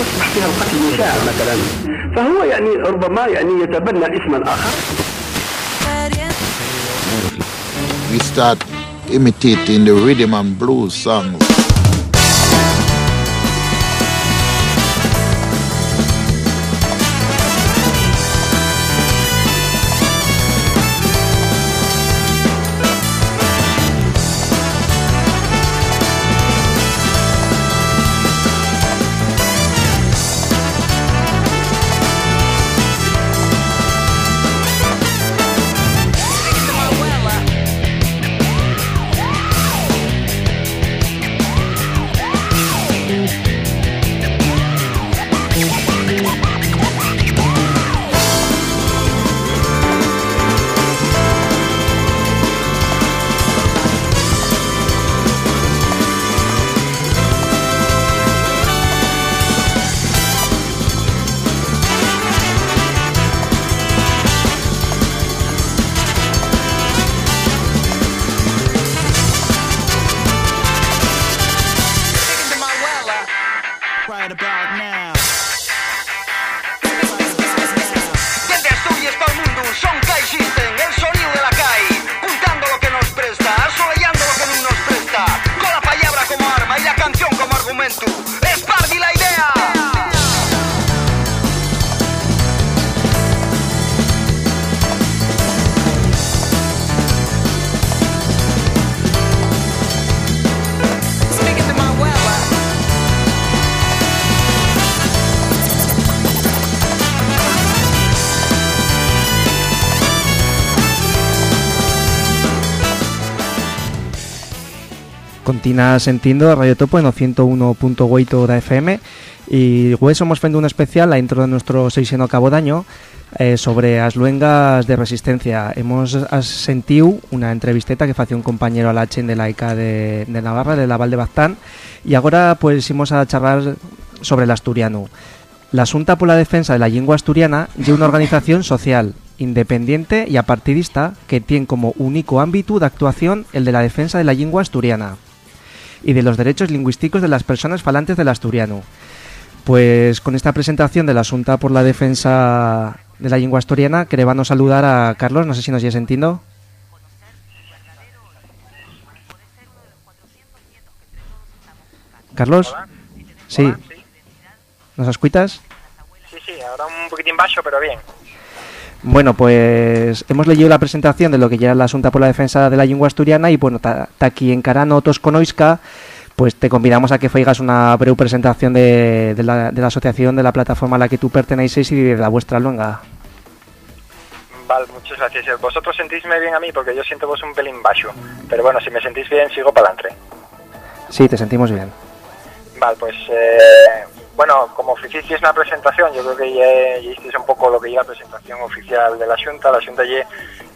يصبح فيها القتل مشاع مثلا فهو يعني ربما يعني يتبنى اسما آخر We start imitating the rhythm and blues songs. Continúa sentindo a Radio Topo en o 101.8 da FM e hoy somos fendo un especial a intro de nuestro seixeno cabo daño eh, sobre as luengas de resistencia. Hemos sentiu unha entrevisteta que facía un compañero a la Chen de la ICA de, de Navarra, de la Val de Baztán, e agora pues imos a charlar sobre el asturiano. La Xunta pola Defensa de la Lengua Asturiana é unha organización social, independiente e apartidista que tiene como único ámbito de actuación el de la defensa de la lengua asturiana y de los derechos lingüísticos de las personas falantes del asturiano. Pues con esta presentación de la Asunta por la Defensa de la Lengua Asturiana, queremos saludar a Carlos, no sé si nos sigue entiendo. Carlos? Sí. Hola, sí. ¿Nos escuchas? Sí, sí, ahora un poquitín bajo, pero bien. Bueno, pues hemos leído la presentación de lo que ya es la Asunta por la Defensa de la Lengua Asturiana y bueno, ta, ta aquí en Carano Tosconoisca, pues te convidamos a que faigas una breve presentación de, de, la, de la asociación, de la plataforma a la que tú perteneces y de la vuestra luenga. Vale, muchas gracias. Vosotros sentísme bien a mí porque yo siento vos un pelín bajo. Pero bueno, si me sentís bien, sigo para adelante. Sí, te sentimos bien. Vale, pues eh, bueno, como oficicis una presentación, yo creo que ya, ya hicisteis un poco lo que ya la presentación oficial de la Junta. La Junta ya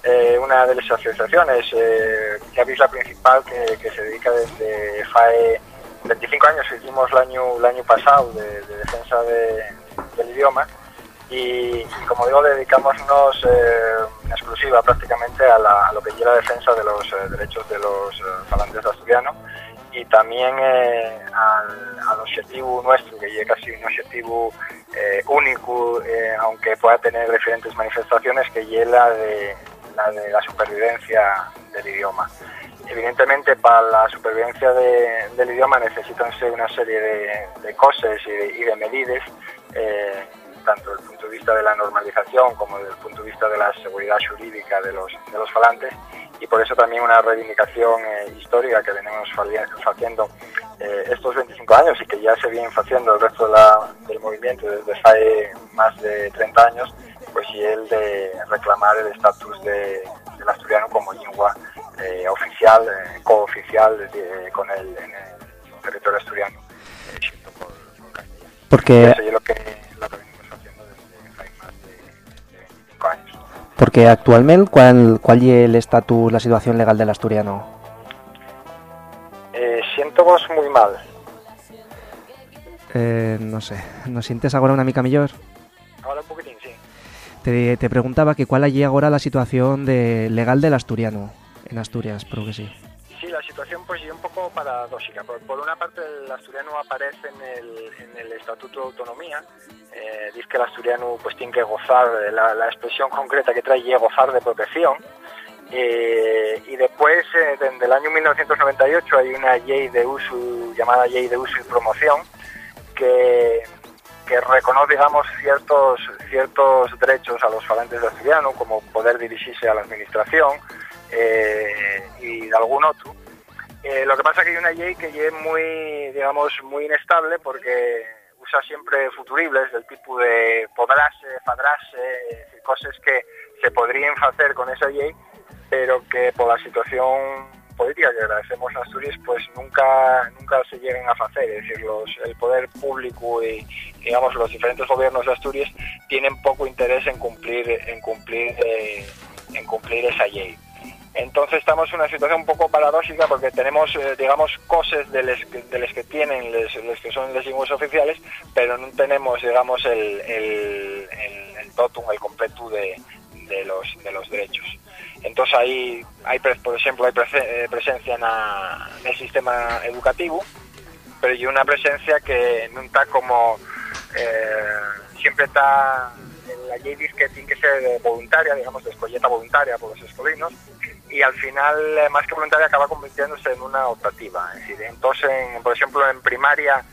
eh, una de las asociaciones eh, que habéis la principal que, se dedica desde FAE 25 años, que hicimos el año, el año pasado de, de defensa de, del idioma. Y, como digo, dedicámonos eh, exclusiva prácticamente a, la, a, lo que es la defensa de los eh, derechos de los eh, falantes asturianos y también eh, al, objetivo nuestro, que es casi un objetivo eh, único, eh, aunque pueda tener diferentes manifestaciones, que es la de, la supervivencia del idioma. Evidentemente, para la supervivencia de, del idioma necesitanse una serie de, cosas y de, medidas, tanto desde el punto de vista de la normalización como desde el punto de vista de la seguridad jurídica de los, de los falantes y por eso también una reivindicación eh, histórica que venimos haciendo eh, estos 25 años y que ya se viene haciendo el resto de la, del movimiento desde hace más de 30 años, pues y el de reclamar el estatus de, del asturiano como lengua eh, oficial, cooficial con el, en el territorio asturiano. Por, por Porque... Eso es lo que, Porque actualmente, ¿cuál, cuál es el estatus, la situación legal del asturiano? Eh, siento vos muy mal. Eh, no sé, ¿nos sientes ahora una mica mejor? Ahora un poquitín, sí. Te, te preguntaba que cuál allí ahora la situación de, legal del asturiano en Asturias, pero que sí. Situación pues es un poco paradójica. Por, por, una parte el asturiano aparece en el, Estatuto de Autonomía, eh, dice que el asturiano pues tiene que gozar, la, la expresión concreta que trae es gozar de protección, eh, y después, eh, desde el año 1998, hay una ley de uso llamada ley de uso y promoción que, que reconoce, digamos, ciertos ciertos derechos a los falantes de asturiano, como poder dirigirse a la administración eh, y de algún otro. Eh, lo que pasa es que hay una ley que es muy, digamos, muy inestable porque usa siempre futuribles del tipo de podrase, fadrase, cosas que se podrían hacer con esa ley pero que por la situación política que agradecemos a Asturias, pues nunca nunca se lleguen a hacer. Es decir, los, el poder público y, digamos, los diferentes gobiernos de Asturias tienen poco interés en cumplir en cumplir eh, en cumplir esa ley. Entonces estamos en una situación un poco paradójica porque tenemos, eh, digamos, cosas de las que, que tienen los que son las lenguas oficiales, pero no tenemos, digamos, el, el, el, totum, el completo de, de, los, de los derechos. Entonces hay, hay por ejemplo, hay eh, presencia en el sistema educativo, pero hay una presencia que no está como eh, siempre está la ley que tiene que ser voluntaria, digamos, de escolleta voluntaria por los escolinos, y al final, eh, más que voluntaria, acaba convirtiéndose en una optativa. Es decir, entonces, por ejemplo, en primaria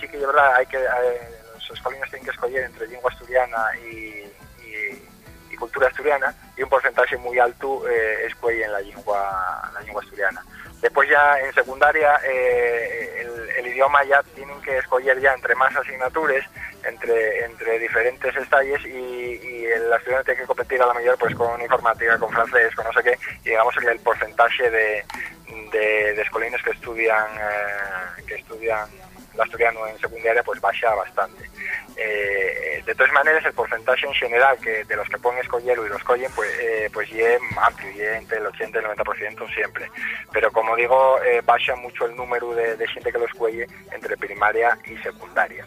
sí que verdad, hay que los escolinos tienen que escoger entre lengua asturiana y cultura asturiana y un porcentaje muy alto eh, escuelle en la lengua, la lengua asturiana. Después ya en secundaria eh, el, idioma ya tienen que escoger ya entre más asignaturas, entre, entre diferentes estalles y, y el estudiante tiene que competir a la mayor pues con informática, con francés, con no sé qué, y digamos el, el porcentaje de, de, de escolinos que estudian, eh, que estudian el asturiano en secundaria pues baja bastante. Eh, de todas maneras, el porcentaje en general que de los que ponen escollero y los collen, pues, eh, pues es amplio, y entre el 80 y el 90% siempre. Pero como digo, eh, baja mucho el número de, gente que los cuelle entre primaria y secundaria.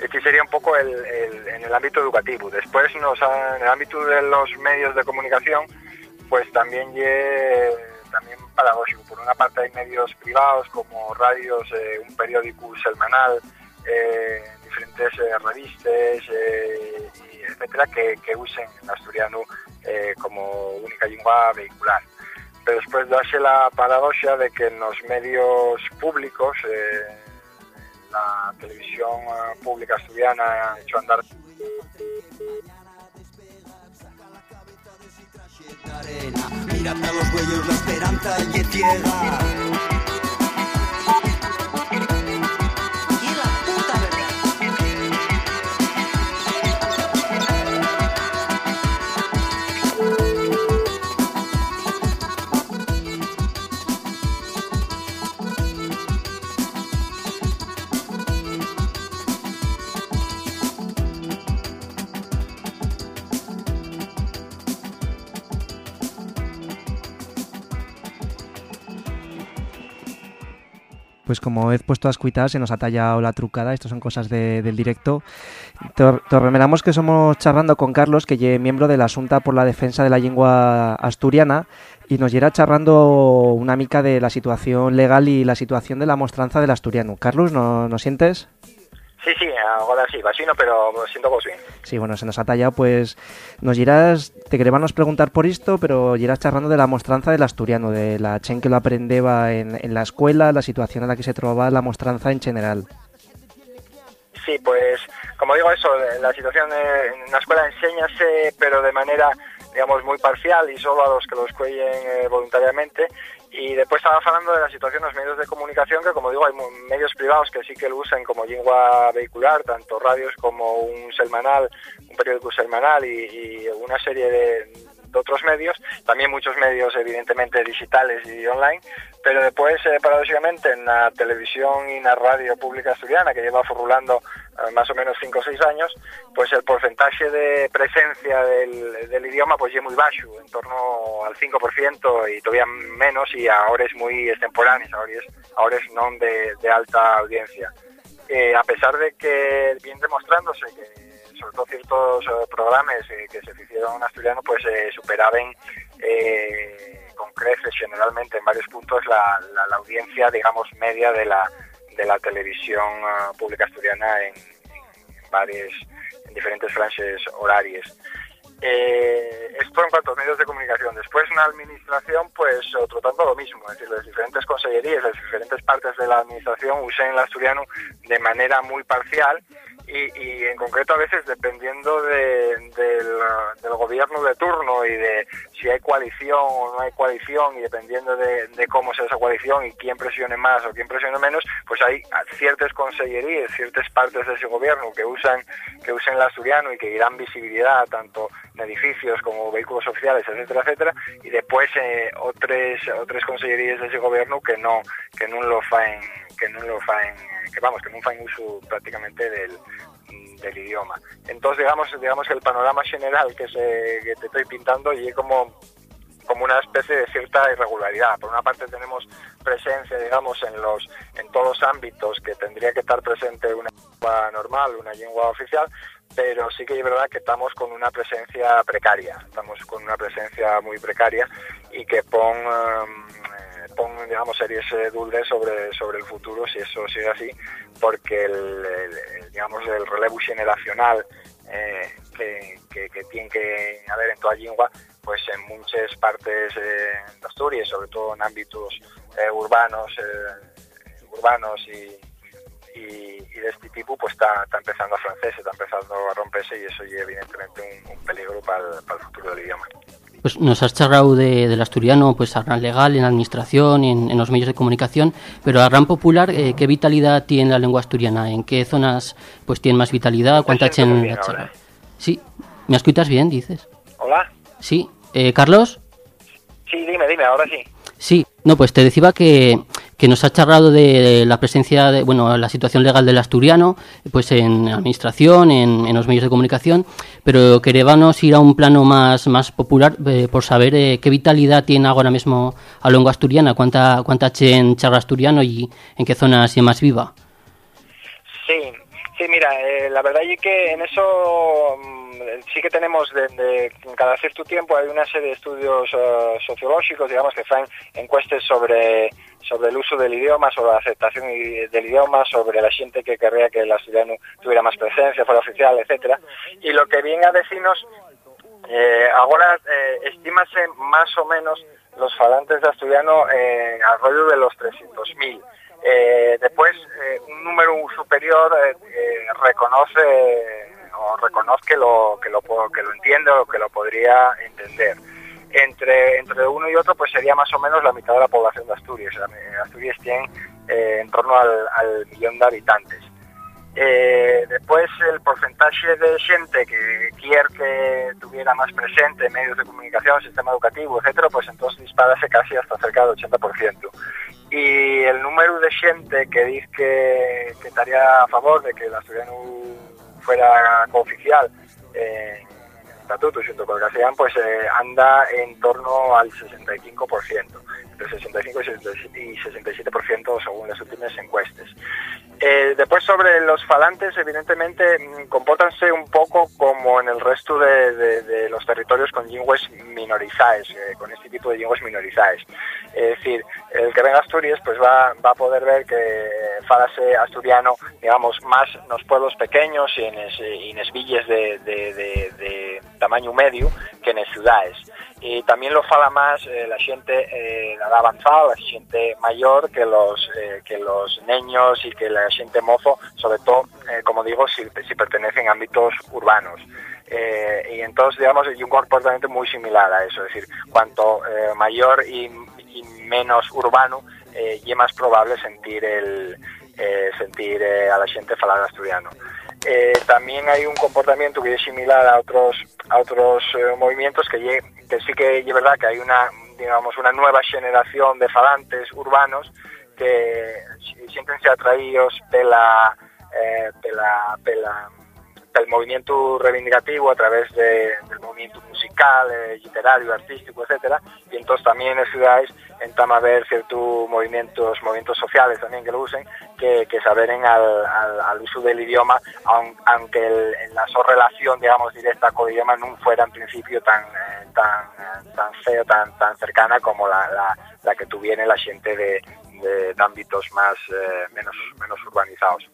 Este sería un poco el, el, en el ámbito educativo. Después, nos, en el ámbito de los medios de comunicación, pues también también paradójico. Por una parte hay medios privados como radios, eh, un periódico semanal, eh, diferentes eh, revistas, y etcétera, que, que, usen el asturiano como única lengua vehicular. Pero después darse la paradoja de que en los medios públicos, la televisión pública asturiana ha hecho andar Mírate a los huellos, la esperanza y ciega. Pues como he puesto a escuitar, se nos ha tallado la trucada, esto son cosas de, del directo. Te, remeramos que somos charrando con Carlos, que es miembro de la Asunta por la Defensa de la Lengua Asturiana, y nos irá charrando una mica de la situación legal y la situación de la mostranza del asturiano. Carlos, ¿no, ¿no sientes? Sí, sí, ahora sí, vacino, pero siento vos bien. Sí, bueno, se nos ha tallado, pues nos irás, te queremos preguntar por esto, pero irás charlando de la mostranza del asturiano, de la chen que lo aprendeba en, en la escuela, la situación en la que se trovaba la mostranza en general. Sí, pues como digo eso, la situación en la escuela enséñase, pero de manera, digamos, muy parcial y solo a los que lo escuellen eh, voluntariamente y después estaba hablando de la situación de los medios de comunicación, que como digo, hay medios privados que sí que lo usan como lengua vehicular, tanto radios como un semanal, un periódico semanal y, y una serie de, de, otros medios, también muchos medios evidentemente digitales y online, pero después, eh, paradójicamente, en la televisión y en la radio pública asturiana, que lleva furulando eh, más o menos 5 o 6 años, pues el porcentaje de presencia del, idioma pues es muy bajo, en torno al 5% y todavía menos, y ahora es muy extemporáneo, ahora es, ahora es non de, de alta audiencia. Eh, a pesar de que viene demostrándose que sobre todo ciertos eh, programas eh, que se hicieron en asturiano, pues eh, superaban con creces generalmente en varios puntos la, la- la audiencia, digamos, media de la, de la televisión pública asturiana en, en varios, en diferentes franges horarias. Eh, esto en cuanto a medios de comunicación. Después una administración, pues otro tanto lo mismo, es decir, las diferentes consellerías, las diferentes partes de la administración usen el asturiano de manera muy parcial y, y en concreto a veces dependiendo de- del, del gobierno de turno y de si hay coalición o no hay coalición y dependiendo de, de cómo sea esa coalición y quién presione más o quién presione menos, pues hay ciertas consellerías, ciertas partes de ese gobierno que usan que usen el asturiano y que irán visibilidad tanto en edificios como vehículos oficiales, etcétera, etcétera, y después eh, otras otras consellerías de ese gobierno que no que no lo faen que no lo faen que vamos que no faen uso prácticamente del del idioma. Entonces, digamos, digamos el panorama general que, se, que te estoy pintando y como como una especie de cierta irregularidad. Por una parte tenemos presencia, digamos, en los en todos los ámbitos que tendría que estar presente una lengua normal, una lengua oficial, pero sí que es verdad que estamos con una presencia precaria, estamos con una presencia muy precaria y que pon, eh, pon digamos, series eh, dulces sobre, sobre el futuro si eso sigue así, porque el, digamos, el relevo generacional eh, que, que, que tiene que haber en toda lengua, pues en muchas partes eh, de Asturias, sobre todo en ámbitos eh, urbanos, eh, urbanos y, y, de este tipo, pues está, está empezando a francés, está empezando a romperse y eso es evidentemente un, peligro para para el futuro del idioma. Pues nos has charlado de, del asturiano pues a gran legal, en la administración, en, en los medios de comunicación, pero a gran popular, eh, ¿qué vitalidad tiene la lengua asturiana? ¿En qué zonas pues tiene más vitalidad? ¿Cuánta bien la charla? Sí, ¿me escuchas bien, dices? Hola, Sí, eh, Carlos? sí, dime, dime, ahora sí. Sí, no, pues te decía que, que nos ha charlado de la presencia, de, bueno, la situación legal del asturiano, pues en administración, en, en los medios de comunicación, pero queríamos ir a un plano más, más popular eh, por saber eh, qué vitalidad tiene ahora mismo a lengua asturiana, cuánta, cuánta chen charla asturiano y en qué zonas es más viva. Sí, sí, mira, eh, la verdad es que en eso sí que tenemos de, cada cierto tiempo hay una serie de estudios eh, sociológicos, digamos, que hacen encuestas sobre sobre el uso del idioma, sobre la aceptación del idioma, sobre la gente que querría que el asturiano tuviera más presencia, fuera oficial, etcétera. Y lo que viene a decirnos eh, ahora eh, estímase más o menos los falantes de asturiano eh, alrededor de los 300.000. Eh, después, eh, un número superior eh, eh, reconoce o reconoce que lo, que, lo, que lo entiende o que lo podría entender. Entre, entre uno y otro, pues sería más o menos la mitad de la población de Asturias. Asturias tiene eh, en torno al, millón de habitantes. Eh, después el porcentaje de gente que quiere que tuviera más presente medios de comunicación, sistema educativo, etcétera, pues entonces disparase casi hasta cerca del 80%. Y el número de gente que dice que, que estaría a favor de que el asturiano fuera cooficial eh, en estatuto junto con el castellano, pues eh, anda en torno al 65%, entre 65 y 67% según las últimas encuestas. Eh, después sobre los falantes, evidentemente, mm, compórtanse un poco como en el resto de, los territorios con lingües minorizadas, eh, con este tipo de lingües minorizadas. Es decir, el que venga a Asturias pues va, a poder ver que falase asturiano, digamos, más en los pueblos pequeños y en es, es villas de, tamaño medio que en las ciudades. Y también lo fala más eh, la gente eh, edad avanzada, la gente mayor que los eh, que los niños y que la gente mozo, sobre todo, eh, como digo, si, si pertenecen a ámbitos urbanos. Eh, y entonces, digamos, hay un comportamiento muy similar a eso, es decir, cuanto mayor y, y menos urbano, y es más probable sentir el sentir a la gente falar asturiano. También hay un comportamiento que es similar a otros a otros eh, movimientos que sí que es verdad que hay una digamos una nueva generación de falantes urbanos que si- siéntense atraídos pela eh, pela, pela pel movimiento reivindicativo a través de, del movimiento musical eh, literario, artístico, etcétera, y entonces también en ciudades entama a ver ciertos movimientos movimientos sociales también que lo usen que, que saberen al, al, uso del idioma aun, aunque en la relación digamos directa con el idioma no fuera en principio tan eh, tan eh, tan feo tan tan cercana como la, la, que tuviera la gente de, ámbitos más eh, menos menos urbanizados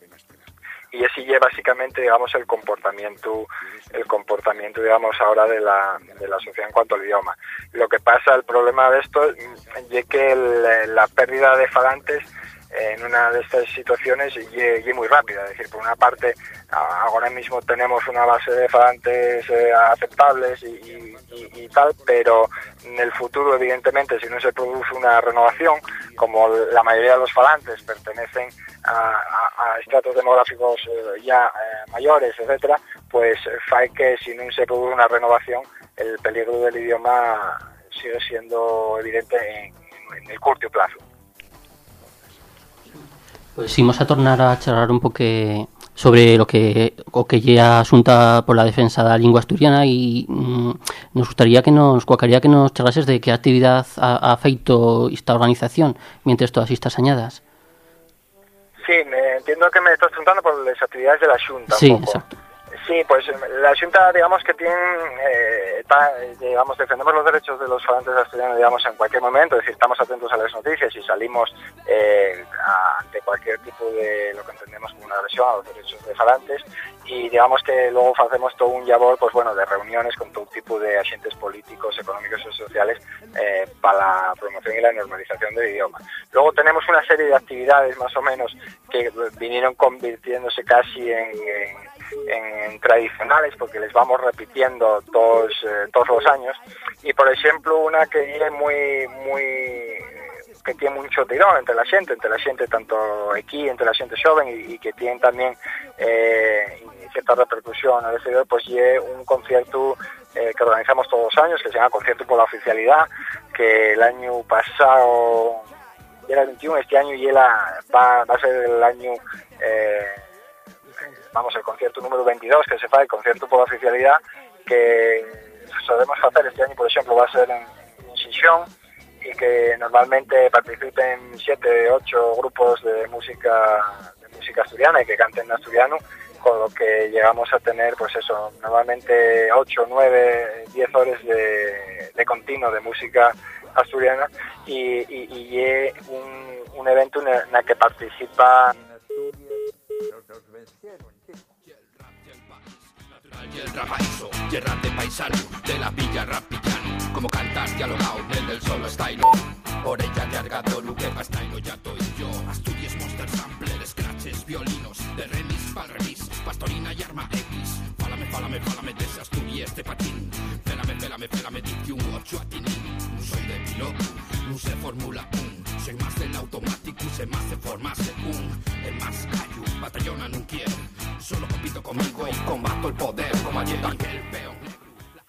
y es básicamente digamos el comportamiento el comportamiento digamos ahora de la, de la sociedad en cuanto al idioma. Lo que pasa el problema de esto es que la pérdida de falantes en una de estas situaciones y, muy rápida. Es decir, por una parte, ahora mismo tenemos una base de falantes eh, aceptables y, tal, pero en el futuro, evidentemente, si no se produce una renovación, como la mayoría de los falantes pertenecen a, a, a estratos demográficos eh, ya eh, mayores, etcétera, pues hay que si no se produce una renovación, el peligro del idioma sigue siendo evidente en, en el corto plazo. Pues imos a tornar a charlar un pouco sobre lo que o que lle asunta por la defensa da lingua asturiana e mm, nos gustaría que nos coacaría que nos charlases de que actividad ha, ha feito esta organización mientras todas estas añadas. Sí, me entiendo que me estás preguntando por las actividades de la Xunta. Sí, un poco. exacto. Sí, pues la Junta, digamos que tiene, eh, digamos, defendemos los derechos de los falantes asturianos, digamos, en cualquier momento, es decir, estamos atentos a las noticias y salimos eh, ante cualquier tipo de lo que entendemos como una agresión a los derechos de falantes y digamos que luego hacemos todo un labor, pues bueno, de reuniones con todo tipo de agentes políticos, económicos y sociales eh, para la promoción y la normalización del idioma. Luego tenemos una serie de actividades más o menos que vinieron convirtiéndose casi en en tradicionales porque les vamos repitiendo todos eh, todos los años. Y por ejemplo una que es muy muy que tiene mucho tirón entre la gente entre la gente tanto aquí entre la gente joven y, que tiene también eh, cierta repercusión al exterior pues y un concierto eh, que organizamos todos los años que se llama concierto por la oficialidad que el año pasado era el 21 este año y va, va a ser el año eh, vamos, el concierto número 22 que se fa, el concierto por oficialidad que solemos hacer este año, por ejemplo, va a ser en, en y que normalmente participen siete, ocho grupos de música de música asturiana y que canten en asturiano, con lo que llegamos a tener, pues eso, normalmente 8, 9, 10 horas de, de continuo de música asturiana y, y, y un, un evento en el que participa y el rapaizo, y el rap de paisano, de la villa rapillano, como cantar dialogado desde el solo style. Orella de argado, luque pa style, ya estoy yo. Asturias, monster sample, scratches, violinos, de remis, pal remis, pastorina y arma X. Fálame, fálame, fálame de ese Asturias de patín. Félame, félame, félame, un 8 a. No soy de piloto, no sé Fórmula 1. Soy más del automático, sé más de forma según. El más callo, batallona quiero. Solo compito conmigo y combato el poder como ayer.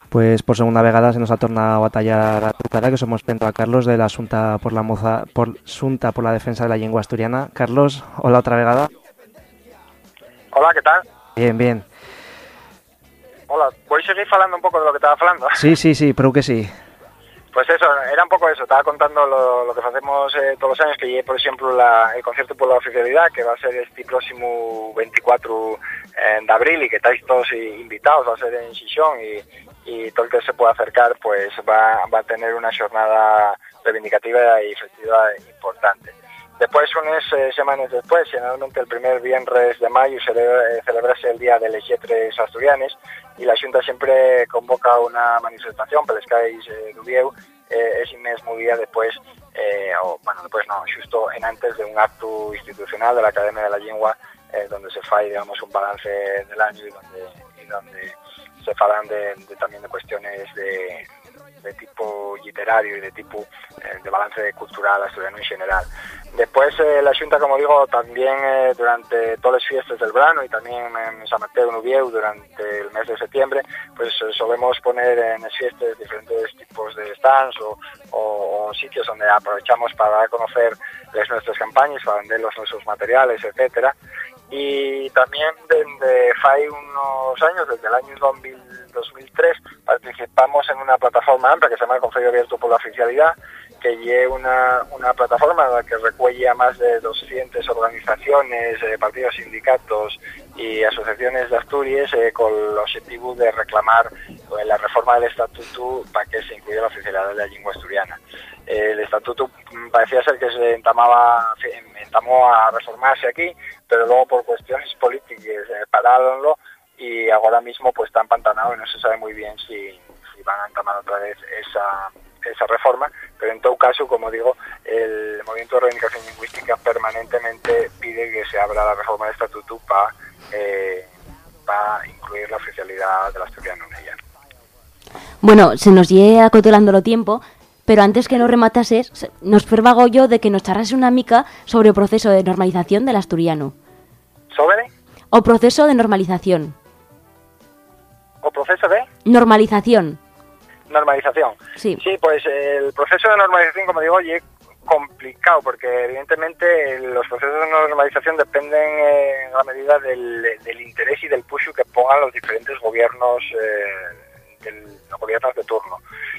Pues por segunda vegada se nos ha tornado a batallar a Tutara, que somos Pedro a Carlos de la Asunta por la moza, por Sunta por la defensa de la lengua asturiana. Carlos, hola otra vegada. Hola, ¿qué tal? Bien, bien. Hola, voy a seguir falando un poco de lo que estaba hablando. Sí, sí, sí, pero que sí. Pues eso, era un poco eso, estaba contando lo, que hacemos eh, todos los años, que por ejemplo, la, el concierto por la oficialidad, que va a ser este próximo 24 eh, de abril y que estáis todos invitados, va a ser en Xixón y, todo el que se pueda acercar pues va, a tener una jornada reivindicativa y festiva importante. Después, unas eh, semanas después, generalmente el primer viernes de mayo, celebra, eh, celebrase el Día de les Lletres Asturianes y la Junta siempre convoca una manifestación per les calles eh, d'Ubieu eh, día después, eh, o bueno, después no, justo en antes de un acto institucional de la Academia de la Lengua eh, donde se fa, digamos, un balance del año y donde, se falan de, también de cuestiones de, de tipo literario y de tipo eh, de balance cultural asturiano en general. Después eh, la Junta, como digo, también eh, durante todas las fiestas del verano y también en San Mateo en Ubieu durante el mes de septiembre, pues solemos poner en las fiestas diferentes tipos de stands o, sitios donde aprovechamos para conocer las nuestras campañas, para vender nuestros materiales, etcétera y también desde fai unos años, desde el año 2000, 2003, participamos en una plataforma amplia que se llama el Consejo Abierto por la Oficialidad, que lleva una, una plataforma que recuelle más de 200 organizaciones, eh, partidos, sindicatos y asociaciones de Asturias eh, con el objetivo de reclamar eh, la reforma del estatuto para que se incluya la oficialidad de la lengua asturiana. El estatuto parecía ser que se entamaba, entamó a reformarse aquí, pero luego por cuestiones políticas eh, paráronlo y ahora mismo pues está empantanado y no se sabe muy bien si, van a entamar otra vez esa, esa reforma, pero en todo caso, como digo, el Movimiento de Reivindicación Lingüística permanentemente pide que se abra la reforma del estatuto para eh, incluir la oficialidad del asturiano en ella. Bueno, se nos lleva acotelando lo tiempo, pero antes que nos rematases, se- nos fervago yo de que nos charrase una mica sobre o proceso de normalización del asturiano. ¿Sobre O proceso de normalización. o proceso de Normalización. normalización? Sí. Sí, pues el proceso de normalización, como digo, es complicado porque evidentemente los procesos de normalización dependen eh, en la medida del, del interés y del push que pongan los diferentes gobiernos eh, del, los gobiernos de turno.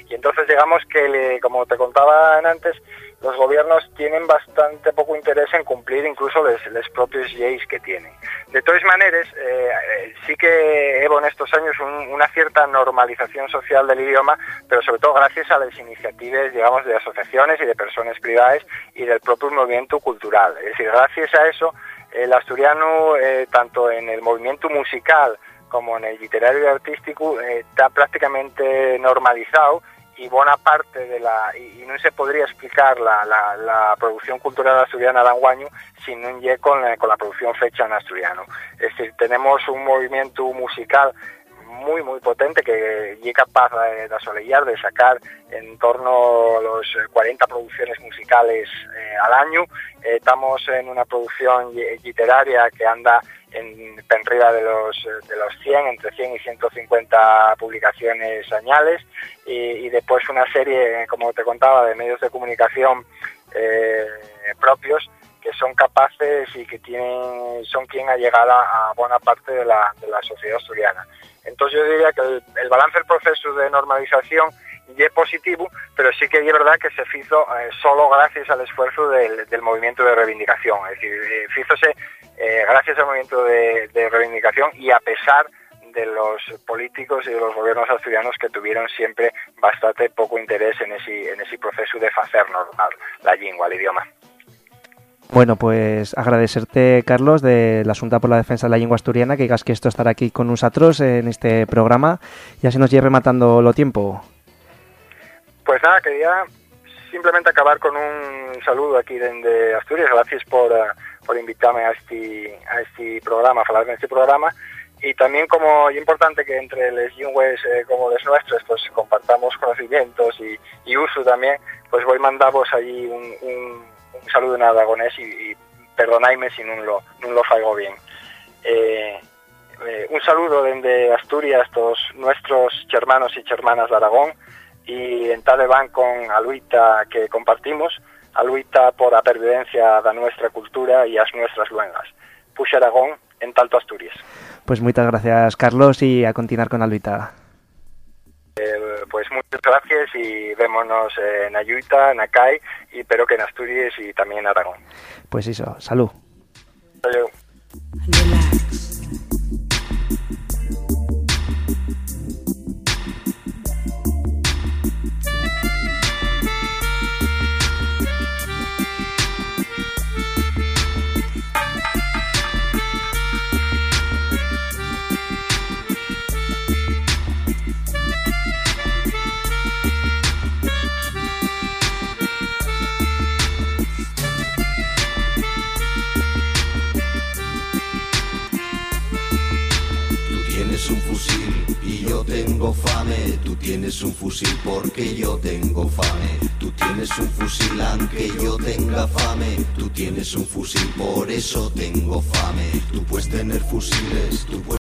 Y entonces digamos que, como te contaban antes, los gobiernos tienen bastante poco interés en cumplir incluso los, propios leyes que tienen. De todas maneras, eh, sí que hubo en estos años un- una cierta normalización social del idioma, pero sobre todo gracias a las iniciativas, digamos, de asociaciones y de personas privadas y del propio movimiento cultural. Es decir, gracias a eso, el asturiano, eh, tanto en el movimiento musical como en el literario y artístico, eh, está prácticamente normalizado y buena parte de la y, no se podría explicar la, la, producción cultural asturiana de Anguaño si no lle con con la producción fecha en asturiano. Es decir, tenemos un movimiento musical muy muy potente que es capaz de, de de sacar en torno a los eh, 40 producciones musicales eh, al año. Eh, estamos en una producción li- literaria que anda en arriba de los, eh, de los 100, entre 100 y 150 publicaciones anuales y, y después una serie, como te contaba, de medios de comunicación eh, propios que son capaces y que tienen son quien ha llegado a buena parte de la, de la sociedad asturiana. Entonces yo diría que el, balance del proceso de normalización ya es positivo, pero sí que es verdad que se hizo eh, solo gracias al esfuerzo del, movimiento de reivindicación. Es decir, eh, hízose eh, gracias al movimiento de, reivindicación y a pesar de los políticos y de los gobiernos asturianos que tuvieron siempre bastante poco interés en ese, en ese proceso de hacer normal la lengua, el idioma. Bueno, pues agradecerte, Carlos, de la Junta por la Defensa de la Lengua Asturiana, que digas que esto estará aquí con nosotros en este programa. Ya se nos lleve rematando lo tiempo. Pues nada, quería simplemente acabar con un saludo aquí desde Asturias. Gracias por, eh, por invitarme a este, a este programa, a hablar en este programa. Y también como importante que entre las lenguas eh, como las nuestras pues compartamos conocimientos y, y uso también, pues voy a mandaros allí un, un, un saludo en aragonés y, y perdonáisme si no lo, no lo faigo bien. Eh, eh, un saludo desde Asturias, todos nuestros hermanos y hermanas de Aragón, y en tal van con Aluita que compartimos, Aluita por la pervivencia de nuestra cultura y las nuestras luengas. Puxa Aragón en Talto Asturias. Pues muchas gracias, Carlos, y a continuar con la luita. Eh, pues muchas gracias y vémonos en Ayuita, en Acay, y espero que en Asturias y también en Aragón. Pues eso, salud. Adiós. Porque yo tengo fame. Tú tienes un fusil aunque yo tenga fame. Tú tienes un fusil por eso tengo fame. Tú puedes tener fusiles, tú puedes